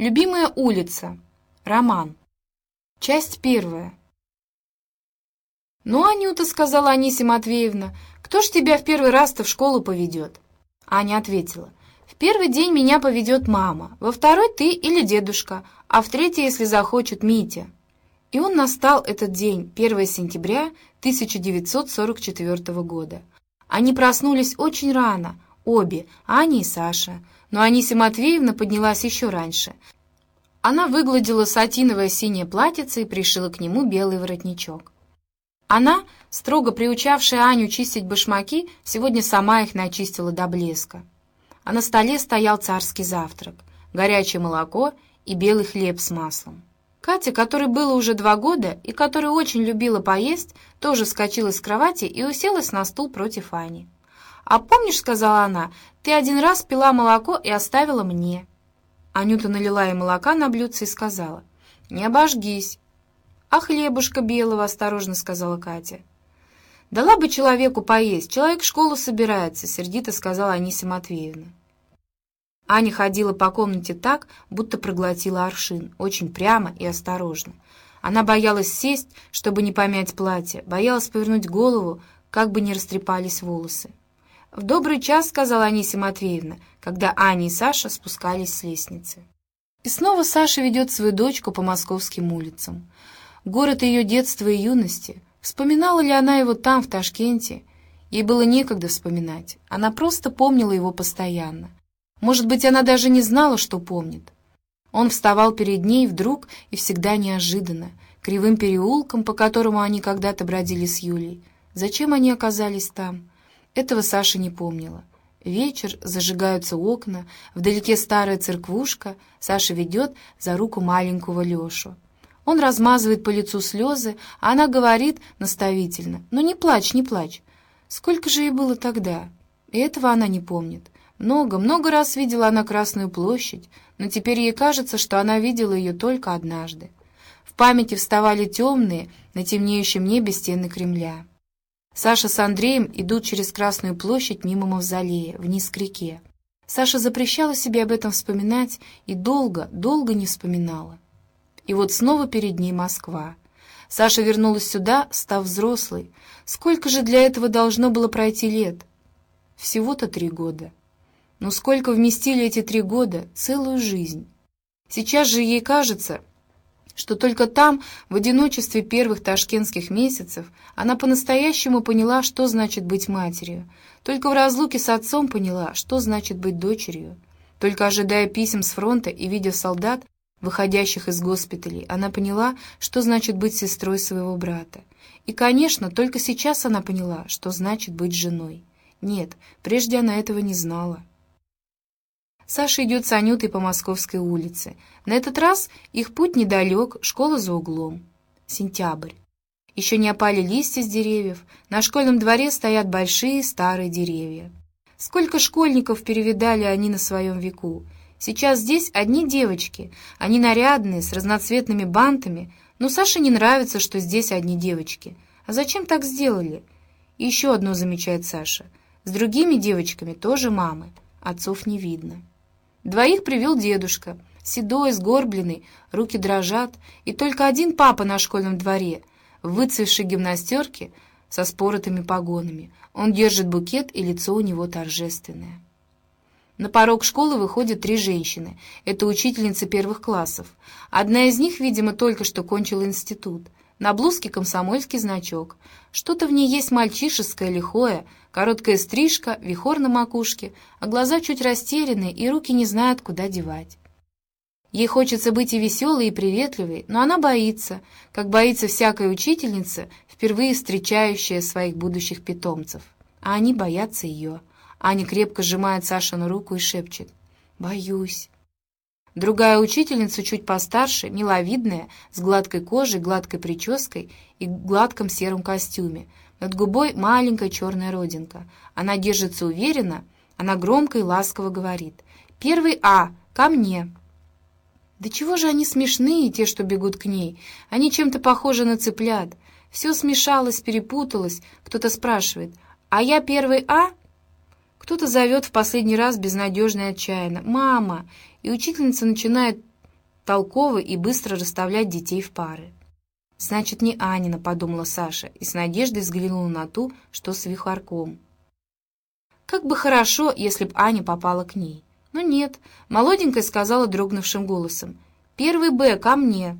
Любимая улица. Роман. Часть первая. «Ну, Анюта, — сказала Анисия Матвеевна, — кто ж тебя в первый раз-то в школу поведет?» Аня ответила, «В первый день меня поведет мама, во второй — ты или дедушка, а в третий, если захочет, Митя». И он настал этот день, 1 сентября 1944 года. Они проснулись очень рано, обе, Аня и Саша, но Анисия Матвеевна поднялась еще раньше. Она выгладила сатиновое синее платьице и пришила к нему белый воротничок. Она, строго приучавшая Аню чистить башмаки, сегодня сама их начистила до блеска. А на столе стоял царский завтрак, горячее молоко и белый хлеб с маслом. Катя, которой было уже два года и которая очень любила поесть, тоже скочила с кровати и уселась на стул против Ани. «А помнишь, — сказала она, — ты один раз пила молоко и оставила мне». Анюта налила ей молока на блюдце и сказала, «Не обожгись». «А хлебушка белого?» — осторожно сказала Катя. «Дала бы человеку поесть, человек в школу собирается», — сердито сказала Анисия Матвеевна. Аня ходила по комнате так, будто проглотила аршин, очень прямо и осторожно. Она боялась сесть, чтобы не помять платье, боялась повернуть голову, как бы не растрепались волосы. «В добрый час», — сказала Анисия Матвеевна, когда Аня и Саша спускались с лестницы. И снова Саша ведет свою дочку по московским улицам. Город ее детства и юности. Вспоминала ли она его там, в Ташкенте? Ей было некогда вспоминать. Она просто помнила его постоянно. Может быть, она даже не знала, что помнит. Он вставал перед ней вдруг и всегда неожиданно, кривым переулком, по которому они когда-то бродили с Юлей. Зачем они оказались там? Этого Саша не помнила. Вечер, зажигаются окна, вдалеке старая церквушка, Саша ведет за руку маленького Лешу. Он размазывает по лицу слезы, а она говорит наставительно, «Ну не плачь, не плачь». Сколько же ей было тогда? И этого она не помнит. Много, много раз видела она Красную площадь, но теперь ей кажется, что она видела ее только однажды. В памяти вставали темные, на темнеющем небе стены Кремля. Саша с Андреем идут через Красную площадь мимо мавзолея, вниз к реке. Саша запрещала себе об этом вспоминать и долго, долго не вспоминала. И вот снова перед ней Москва. Саша вернулась сюда, став взрослой. Сколько же для этого должно было пройти лет? Всего-то три года. Но сколько вместили эти три года? Целую жизнь. Сейчас же ей кажется, что только там, в одиночестве первых ташкентских месяцев, она по-настоящему поняла, что значит быть матерью. Только в разлуке с отцом поняла, что значит быть дочерью. Только ожидая писем с фронта и видя солдат, выходящих из госпиталей, она поняла, что значит быть сестрой своего брата. И, конечно, только сейчас она поняла, что значит быть женой. Нет, прежде она этого не знала. Саша идет с Анютой по Московской улице. На этот раз их путь недалек, школа за углом. Сентябрь. Еще не опали листья с деревьев, на школьном дворе стоят большие старые деревья. Сколько школьников перевидали они на своем веку. Сейчас здесь одни девочки, они нарядные, с разноцветными бантами, но Саше не нравится, что здесь одни девочки. А зачем так сделали? Еще одно замечает Саша. С другими девочками тоже мамы, отцов не видно. Двоих привел дедушка, седой, сгорбленный, руки дрожат, и только один папа на школьном дворе, в выцвевшей гимнастерке со споротыми погонами. Он держит букет, и лицо у него торжественное. На порог школы выходят три женщины. Это учительницы первых классов. Одна из них, видимо, только что кончила институт. На блузке комсомольский значок. Что-то в ней есть мальчишеское, лихое, короткая стрижка, вихор на макушке, а глаза чуть растерянные, и руки не знают, куда девать. Ей хочется быть и веселой, и приветливой, но она боится, как боится всякая учительница, впервые встречающая своих будущих питомцев. А они боятся ее. Аня крепко сжимает Сашину руку и шепчет «Боюсь». Другая учительница, чуть постарше, миловидная, с гладкой кожей, гладкой прической и гладком сером костюме. Над губой маленькая черная родинка. Она держится уверенно, она громко и ласково говорит. «Первый А, ко мне!» Да чего же они смешные, те, что бегут к ней? Они чем-то похожи на цыплят. Все смешалось, перепуталось. Кто-то спрашивает, «А я первый А?» Кто-то зовет в последний раз безнадежно и отчаянно «Мама!» и учительница начинает толково и быстро расставлять детей в пары. «Значит, не Анина», — подумала Саша, и с надеждой взглянула на ту, что с вихарком. Как бы хорошо, если б Аня попала к ней. Но нет, молоденькая сказала дрогнувшим голосом. «Первый Б, ко мне!»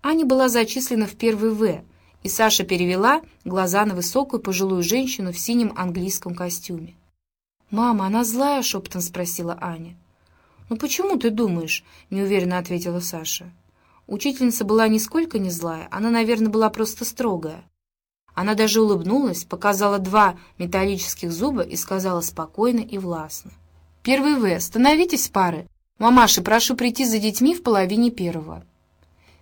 Аня была зачислена в первый В, и Саша перевела глаза на высокую пожилую женщину в синем английском костюме. «Мама, она злая?» — шепотом спросила Аня. «Ну почему ты думаешь?» — неуверенно ответила Саша. Учительница была нисколько не злая, она, наверное, была просто строгая. Она даже улыбнулась, показала два металлических зуба и сказала спокойно и властно. «Первый В, становитесь пары. Мамаши, прошу прийти за детьми в половине первого».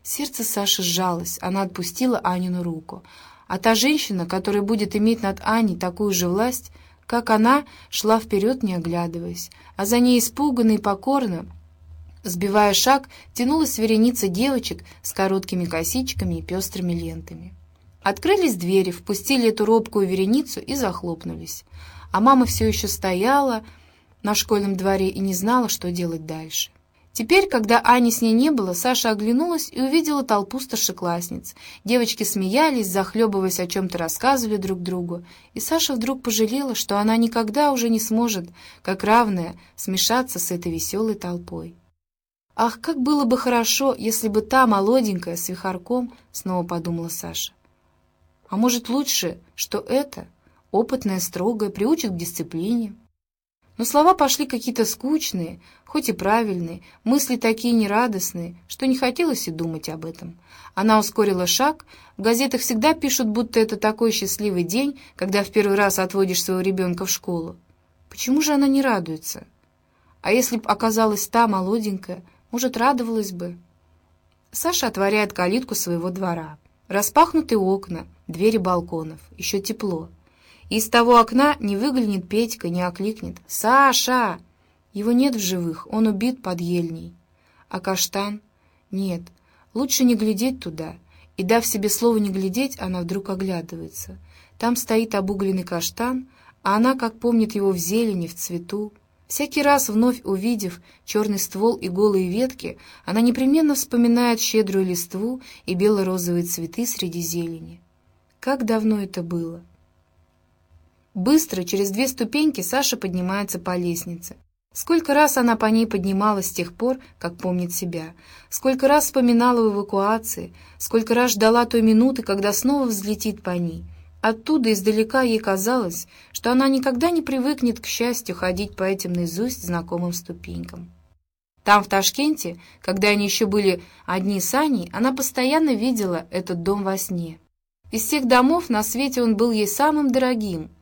Сердце Саши сжалось, она отпустила Анину руку. А та женщина, которая будет иметь над Аней такую же власть, как она, шла вперед, не оглядываясь, а за ней испуганно и покорно, сбивая шаг, тянулась вереница девочек с короткими косичками и пестрыми лентами. Открылись двери, впустили эту робкую вереницу и захлопнулись. А мама все еще стояла на школьном дворе и не знала, что делать дальше. Теперь, когда Ани с ней не было, Саша оглянулась и увидела толпу старшеклассниц. Девочки смеялись, захлебываясь, о чем-то рассказывали друг другу. И Саша вдруг пожалела, что она никогда уже не сможет, как равная, смешаться с этой веселой толпой. «Ах, как было бы хорошо, если бы та молоденькая с вихарком!» — снова подумала Саша. «А может, лучше, что это, опытная, строгая, приучит к дисциплине?» Но слова пошли какие-то скучные, хоть и правильные, мысли такие нерадостные, что не хотелось и думать об этом. Она ускорила шаг. В газетах всегда пишут, будто это такой счастливый день, когда в первый раз отводишь своего ребенка в школу. Почему же она не радуется? А если б оказалась та молоденькая, может, радовалась бы? Саша отворяет калитку своего двора. Распахнуты окна, двери балконов, еще тепло. Из того окна не выглянет Петька, не окликнет «Саша!». Его нет в живых, он убит под ельней. А каштан? Нет, лучше не глядеть туда. И, дав себе слово не глядеть, она вдруг оглядывается. Там стоит обугленный каштан, а она, как помнит его в зелени, в цвету. Всякий раз, вновь увидев черный ствол и голые ветки, она непременно вспоминает щедрую листву и бело-розовые цветы среди зелени. Как давно это было! Быстро, через две ступеньки, Саша поднимается по лестнице. Сколько раз она по ней поднималась с тех пор, как помнит себя. Сколько раз вспоминала в эвакуации. Сколько раз ждала той минуты, когда снова взлетит по ней. Оттуда издалека ей казалось, что она никогда не привыкнет к счастью ходить по этим наизусть знакомым ступенькам. Там, в Ташкенте, когда они еще были одни с Аней, она постоянно видела этот дом во сне. Из всех домов на свете он был ей самым дорогим —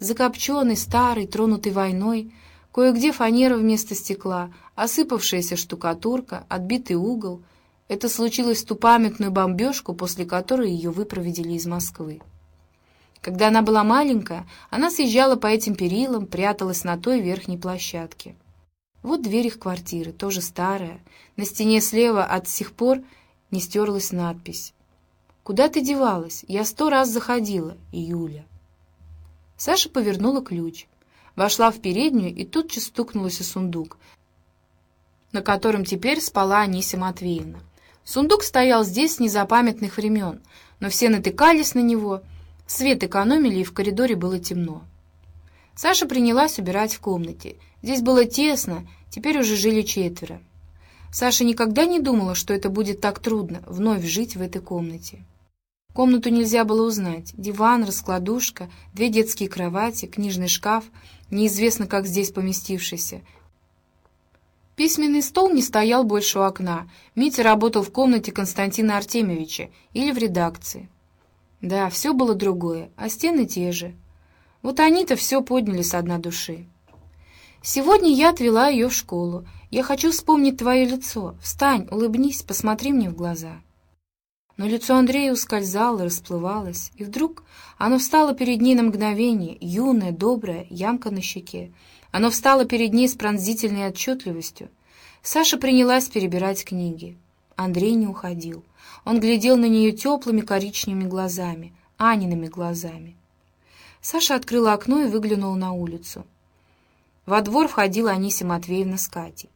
закопченный, старый, тронутый войной, кое-где фанера вместо стекла, осыпавшаяся штукатурка, отбитый угол. Это случилось в ту памятную бомбежку, после которой ее выпроводили из Москвы. Когда она была маленькая, она съезжала по этим перилам, пряталась на той верхней площадке. Вот дверь их квартиры, тоже старая. На стене слева от сих пор не стерлась надпись. «Куда ты девалась? Я сто раз заходила, Юля». Саша повернула ключ, вошла в переднюю и же стукнулась о сундук, на котором теперь спала Анисия Матвеевна. Сундук стоял здесь с незапамятных времен, но все натыкались на него, свет экономили, и в коридоре было темно. Саша принялась убирать в комнате. Здесь было тесно, теперь уже жили четверо. Саша никогда не думала, что это будет так трудно, вновь жить в этой комнате. Комнату нельзя было узнать. Диван, раскладушка, две детские кровати, книжный шкаф, неизвестно как здесь поместившийся. Письменный стол не стоял больше у окна. Митя работал в комнате Константина Артемьевича или в редакции. Да, все было другое, а стены те же. Вот они-то все подняли с дна души. Сегодня я отвела ее в школу. Я хочу вспомнить твое лицо. Встань, улыбнись, посмотри мне в глаза. Но лицо Андрея ускользало, расплывалось, и вдруг оно встало перед ней на мгновение, юное, доброе, ямка на щеке. Оно встало перед ней с пронзительной отчетливостью. Саша принялась перебирать книги. Андрей не уходил. Он глядел на нее теплыми коричневыми глазами, Аниными глазами. Саша открыла окно и выглянула на улицу. Во двор входила Анисия Матвеевна с Катей.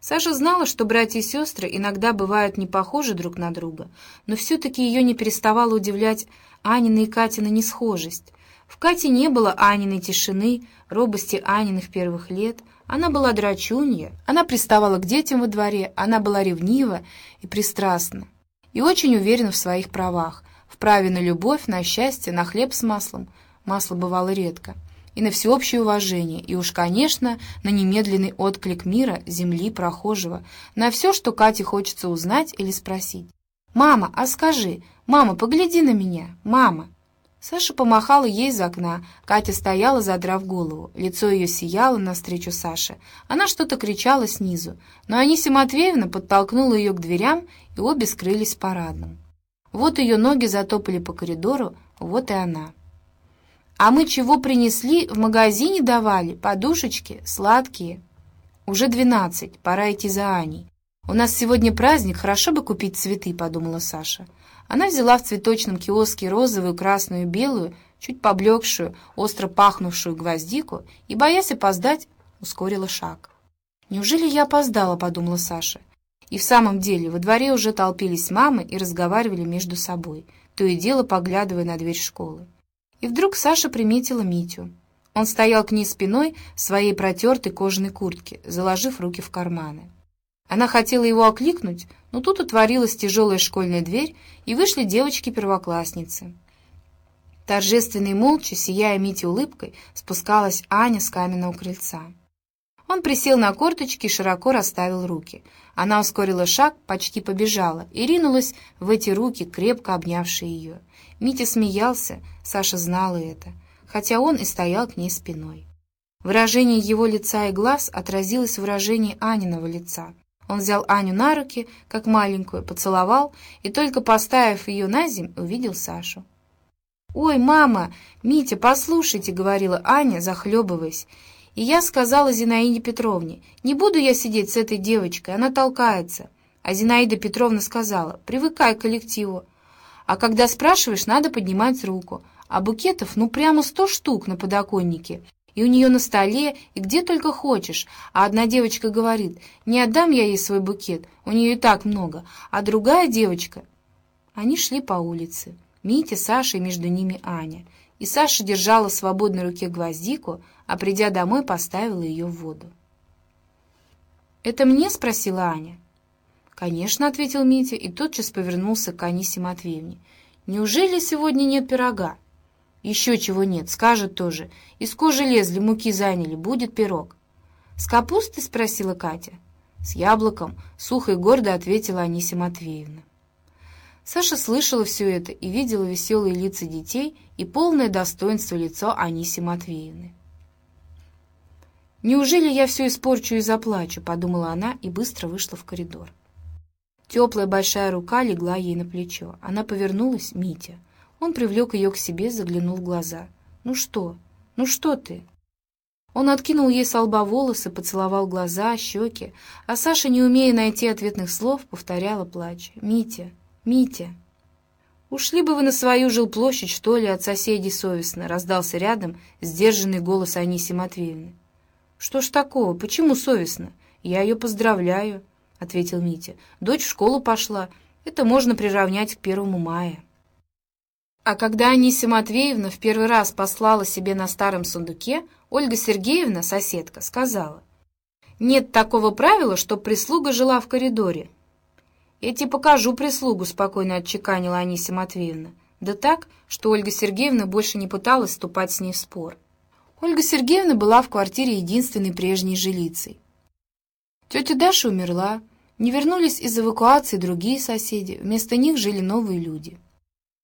Саша знала, что братья и сестры иногда бывают не похожи друг на друга, но все-таки ее не переставала удивлять Анина и Катина несхожесть. В Кате не было Аниной тишины, робости Аниных первых лет. Она была драчунья, она приставала к детям во дворе, она была ревнива и пристрастна, и очень уверена в своих правах, в праве на любовь, на счастье, на хлеб с маслом. Масло бывало редко и на всеобщее уважение, и уж, конечно, на немедленный отклик мира, земли, прохожего, на все, что Кате хочется узнать или спросить. «Мама, а скажи, мама, погляди на меня, мама!» Саша помахала ей из окна. Катя стояла, задрав голову. Лицо ее сияло навстречу Саше. Она что-то кричала снизу. Но Анисия Матвеевна подтолкнула ее к дверям, и обе скрылись в парадном. Вот ее ноги затопали по коридору, вот и она. А мы чего принесли, в магазине давали, подушечки, сладкие. Уже двенадцать, пора идти за Аней. У нас сегодня праздник, хорошо бы купить цветы, подумала Саша. Она взяла в цветочном киоске розовую, красную белую, чуть поблекшую, остро пахнувшую гвоздику и, боясь опоздать, ускорила шаг. «Неужели я опоздала?» — подумала Саша. И в самом деле во дворе уже толпились мамы и разговаривали между собой, то и дело поглядывая на дверь школы. И вдруг Саша приметила Митю. Он стоял к ней спиной в своей протертой кожаной куртке, заложив руки в карманы. Она хотела его окликнуть, но тут отворилась тяжелая школьная дверь, и вышли девочки-первоклассницы. Торжественно и молча, сияя Мите улыбкой, спускалась Аня с каменного крыльца. Он присел на корточки и широко расставил руки. Она ускорила шаг, почти побежала и ринулась в эти руки, крепко обнявшие ее. Митя смеялся, Саша знала это, хотя он и стоял к ней спиной. Выражение его лица и глаз отразилось в выражении Аниного лица. Он взял Аню на руки, как маленькую, поцеловал, и только поставив ее на земь, увидел Сашу. «Ой, мама! Митя, послушайте!» — говорила Аня, захлебываясь. И я сказала Зинаиде Петровне, «Не буду я сидеть с этой девочкой, она толкается». А Зинаида Петровна сказала, «Привыкай к коллективу, а когда спрашиваешь, надо поднимать руку. А букетов, ну, прямо сто штук на подоконнике. И у нее на столе, и где только хочешь. А одна девочка говорит, не отдам я ей свой букет, у нее и так много. А другая девочка... Они шли по улице. Митя, Саша и между ними Аня. И Саша держала в свободной руке гвоздику, а придя домой, поставила ее в воду. «Это мне?» — спросила Аня. «Конечно», — ответил Митя и тотчас повернулся к Анисе Матвеевне. «Неужели сегодня нет пирога?» «Еще чего нет, скажет тоже. Из кожи лезли, муки заняли, будет пирог». «С капустой?» — спросила Катя. «С яблоком», — сухо и гордо ответила Анисия Матвеевна. Саша слышала все это и видела веселые лица детей и полное достоинство лицо Анисии Матвеевны. «Неужели я все испорчу и заплачу?» — подумала она и быстро вышла в коридор. Теплая большая рука легла ей на плечо. Она повернулась, Митя. Он привлек ее к себе, заглянул в глаза. «Ну что? Ну что ты?» Он откинул ей с лба волосы, поцеловал глаза, щеки, а Саша, не умея найти ответных слов, повторяла плач. «Митя! Митя!» «Ушли бы вы на свою жилплощадь, что ли, от соседей совестно?» — раздался рядом сдержанный голос Аниси Матвеевны. «Что ж такого? Почему совестно? Я ее поздравляю. — ответил Митя. «Дочь в школу пошла. Это можно приравнять к первому мая». А когда Анисия Матвеевна в первый раз послала себе на старом сундуке, Ольга Сергеевна, соседка, сказала, «Нет такого правила, чтоб прислуга жила в коридоре». «Я тебе покажу прислугу», — спокойно отчеканила Анисия Матвеевна. Да так, что Ольга Сергеевна больше не пыталась вступать с ней в спор. Ольга Сергеевна была в квартире единственной прежней жилицей. Тетя Даша умерла, не вернулись из эвакуации другие соседи, вместо них жили новые люди.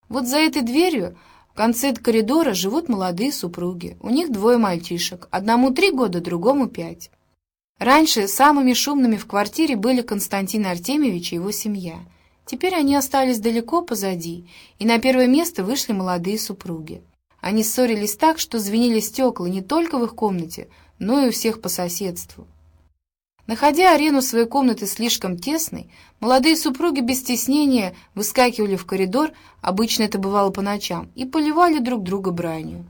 Вот за этой дверью в конце коридора живут молодые супруги. У них двое мальчишек, одному три года, другому пять. Раньше самыми шумными в квартире были Константин Артемьевич и его семья. Теперь они остались далеко позади, и на первое место вышли молодые супруги. Они ссорились так, что звенели стекла не только в их комнате, но и у всех по соседству. Находя арену своей комнаты слишком тесной, молодые супруги без стеснения выскакивали в коридор, обычно это бывало по ночам, и поливали друг друга бранью.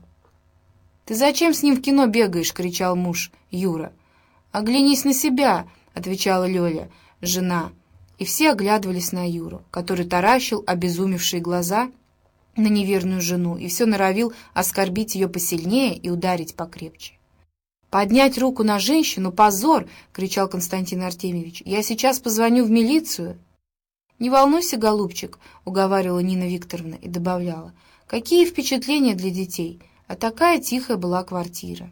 «Ты зачем с ним в кино бегаешь?» — кричал муж Юра. «Оглянись на себя!» — отвечала Лёля, жена, и все оглядывались на Юру, который таращил обезумевшие глаза на неверную жену и все норовил оскорбить ее посильнее и ударить покрепче. «Поднять руку на женщину — позор!» — кричал Константин Артемьевич. «Я сейчас позвоню в милицию!» «Не волнуйся, голубчик!» — уговаривала Нина Викторовна и добавляла. «Какие впечатления для детей! А такая тихая была квартира!»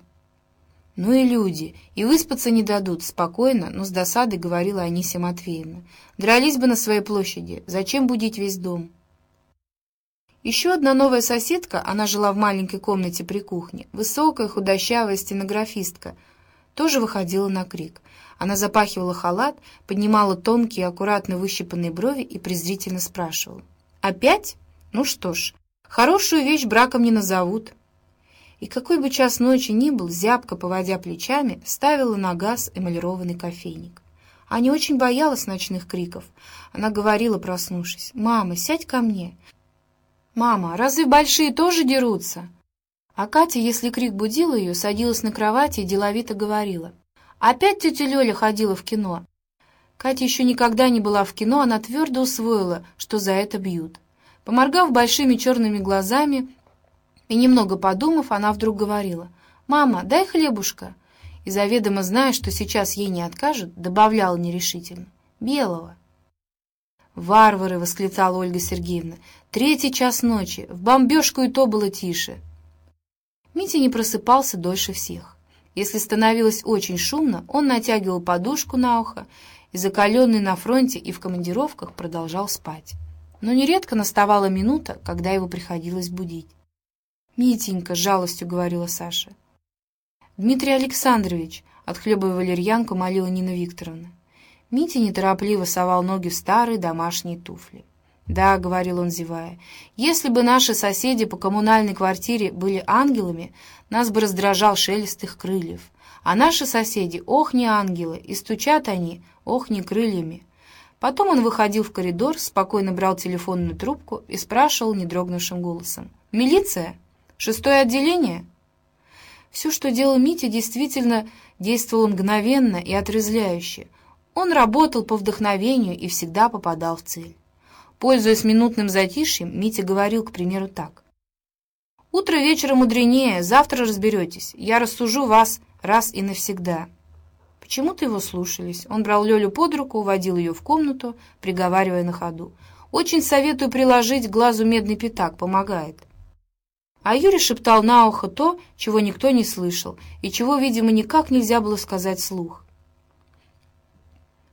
«Ну и люди, и выспаться не дадут», — спокойно, но с досадой говорила Анисия Матвеевна. «Дрались бы на своей площади. Зачем будить весь дом?» Еще одна новая соседка, она жила в маленькой комнате при кухне, высокая, худощавая стенографистка, тоже выходила на крик. Она запахивала халат, поднимала тонкие, аккуратно выщипанные брови и презрительно спрашивала. «Опять? Ну что ж, хорошую вещь браком не назовут» и какой бы час ночи ни был, зябко, поводя плечами, ставила на газ эмалированный кофейник. Аня очень боялась ночных криков. Она говорила, проснувшись, «Мама, сядь ко мне». «Мама, разве большие тоже дерутся?» А Катя, если крик будил ее, садилась на кровати и деловито говорила, «Опять тетя Лёля ходила в кино». Катя еще никогда не была в кино, она твердо усвоила, что за это бьют. Поморгав большими черными глазами, и немного подумав, она вдруг говорила, «Мама, дай хлебушка». И заведомо зная, что сейчас ей не откажут, добавляла нерешительно, «Белого». «Варвары!» — восклицала Ольга Сергеевна. «Третий час ночи. В бомбежку и то было тише». Митя не просыпался дольше всех. Если становилось очень шумно, он натягивал подушку на ухо и, закаленный на фронте и в командировках, продолжал спать. Но нередко наставала минута, когда его приходилось будить. «Митенька», — жалостью говорила Саша. «Дмитрий Александрович», — отхлебывая валерьянку, молила Нина Викторовна. Митя неторопливо совал ноги в старые домашние туфли. «Да», — говорил он, зевая, — «если бы наши соседи по коммунальной квартире были ангелами, нас бы раздражал шелест их крыльев. А наши соседи, ох, не ангелы, и стучат они, ох, не крыльями». Потом он выходил в коридор, спокойно брал телефонную трубку и спрашивал недрогнувшим голосом. «Милиция?» Шестое отделение? Все, что делал Митя, действительно действовало мгновенно и отрезляюще. Он работал по вдохновению и всегда попадал в цель. Пользуясь минутным затишьем, Митя говорил, к примеру, так. «Утро вечера мудренее, завтра разберетесь. Я рассужу вас раз и навсегда». Почему-то его слушались. Он брал Лёлю под руку, уводил ее в комнату, приговаривая на ходу. «Очень советую приложить глазу медный пятак, помогает». А Юрий шептал на ухо то, чего никто не слышал, и чего, видимо, никак нельзя было сказать вслух.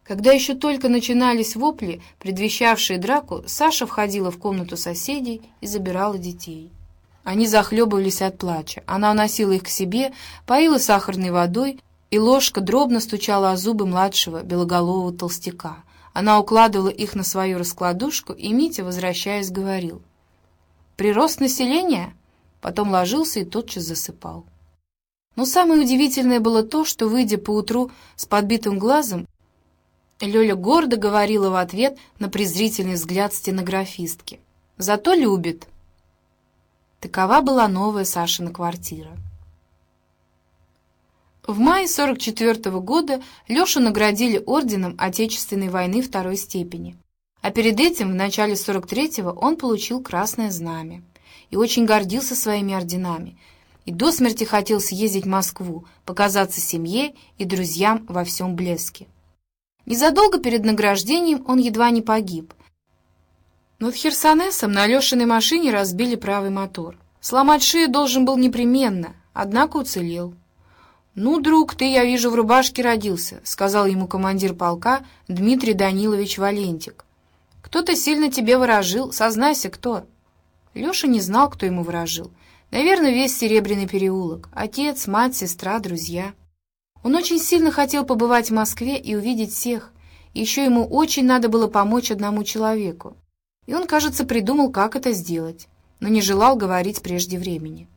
Когда еще только начинались вопли, предвещавшие драку, Саша входила в комнату соседей и забирала детей. Они захлебывались от плача. Она уносила их к себе, поила сахарной водой, и ложка дробно стучала о зубы младшего белоголового толстяка. Она укладывала их на свою раскладушку, и Митя, возвращаясь, говорил. «Прирост населения?» Потом ложился и тотчас засыпал. Но самое удивительное было то, что, выйдя поутру с подбитым глазом, Лёля гордо говорила в ответ на презрительный взгляд стенографистки. «Зато любит». Такова была новая Сашина квартира. В мае 44 -го года Лешу наградили орденом Отечественной войны второй степени, а перед этим, в начале 43-го, он получил Красное Знамя и очень гордился своими орденами, и до смерти хотел съездить в Москву, показаться семье и друзьям во всем блеске. Незадолго перед награждением он едва не погиб. Над Херсонесом на Алешиной машине разбили правый мотор. Сломать шею должен был непременно, однако уцелел. «Ну, друг, ты, я вижу, в рубашке родился», — сказал ему командир полка Дмитрий Данилович Валентик. «Кто-то сильно тебе выражил, сознайся, кто». Леша не знал, кто ему выражил. Наверное, весь Серебряный переулок. Отец, мать, сестра, друзья. Он очень сильно хотел побывать в Москве и увидеть всех. Еще ему очень надо было помочь одному человеку. И он, кажется, придумал, как это сделать, но не желал говорить прежде времени.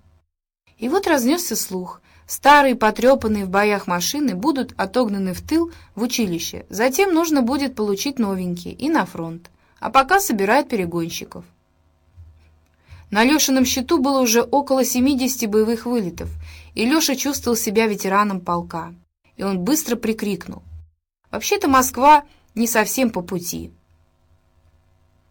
И вот разнесся слух. Старые, потрепанные в боях машины будут отогнаны в тыл в училище. Затем нужно будет получить новенькие и на фронт. А пока собирают перегонщиков. На Лешином счету было уже около 70 боевых вылетов, и Леша чувствовал себя ветераном полка. И он быстро прикрикнул. Вообще-то Москва не совсем по пути.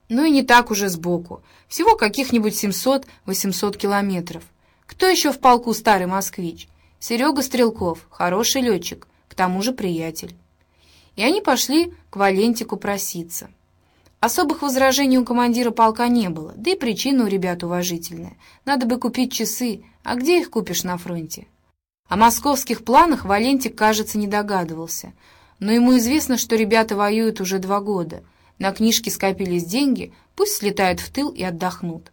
Ну и не так уже сбоку. Всего каких-нибудь 700-800 километров. Кто еще в полку старый москвич? Серега Стрелков, хороший летчик, к тому же приятель. И они пошли к Валентику проситься. Особых возражений у командира полка не было, да и причина у ребят уважительная. Надо бы купить часы, а где их купишь на фронте? О московских планах Валентик, кажется, не догадывался. Но ему известно, что ребята воюют уже два года. На книжке скопились деньги, пусть слетают в тыл и отдохнут.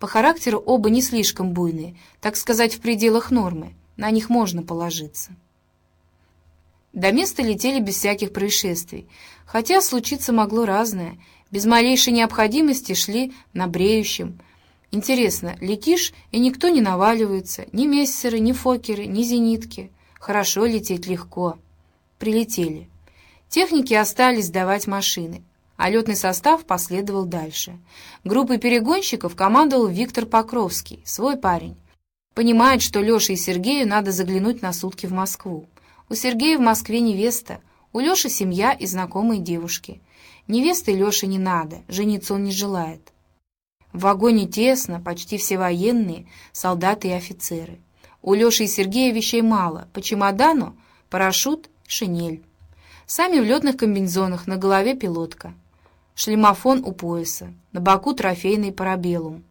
По характеру оба не слишком буйные, так сказать, в пределах нормы. На них можно положиться. До места летели без всяких происшествий, хотя случиться могло разное. Без малейшей необходимости шли на бреющем, Интересно, летишь, и никто не наваливается, ни мессеры, ни фокеры, ни зенитки. Хорошо лететь легко. Прилетели. Техники остались сдавать машины, а летный состав последовал дальше. Группой перегонщиков командовал Виктор Покровский, свой парень. Понимает, что Леше и Сергею надо заглянуть на сутки в Москву. У Сергея в Москве невеста, у Леши семья и знакомые девушки. Невесты Леше не надо, жениться он не желает. В вагоне тесно, почти все военные, солдаты и офицеры. У Леши и Сергея вещей мало. По чемодану парашют, шинель. Сами в летных комбинезонах, на голове пилотка. Шлемофон у пояса, на боку трофейный парабеллум.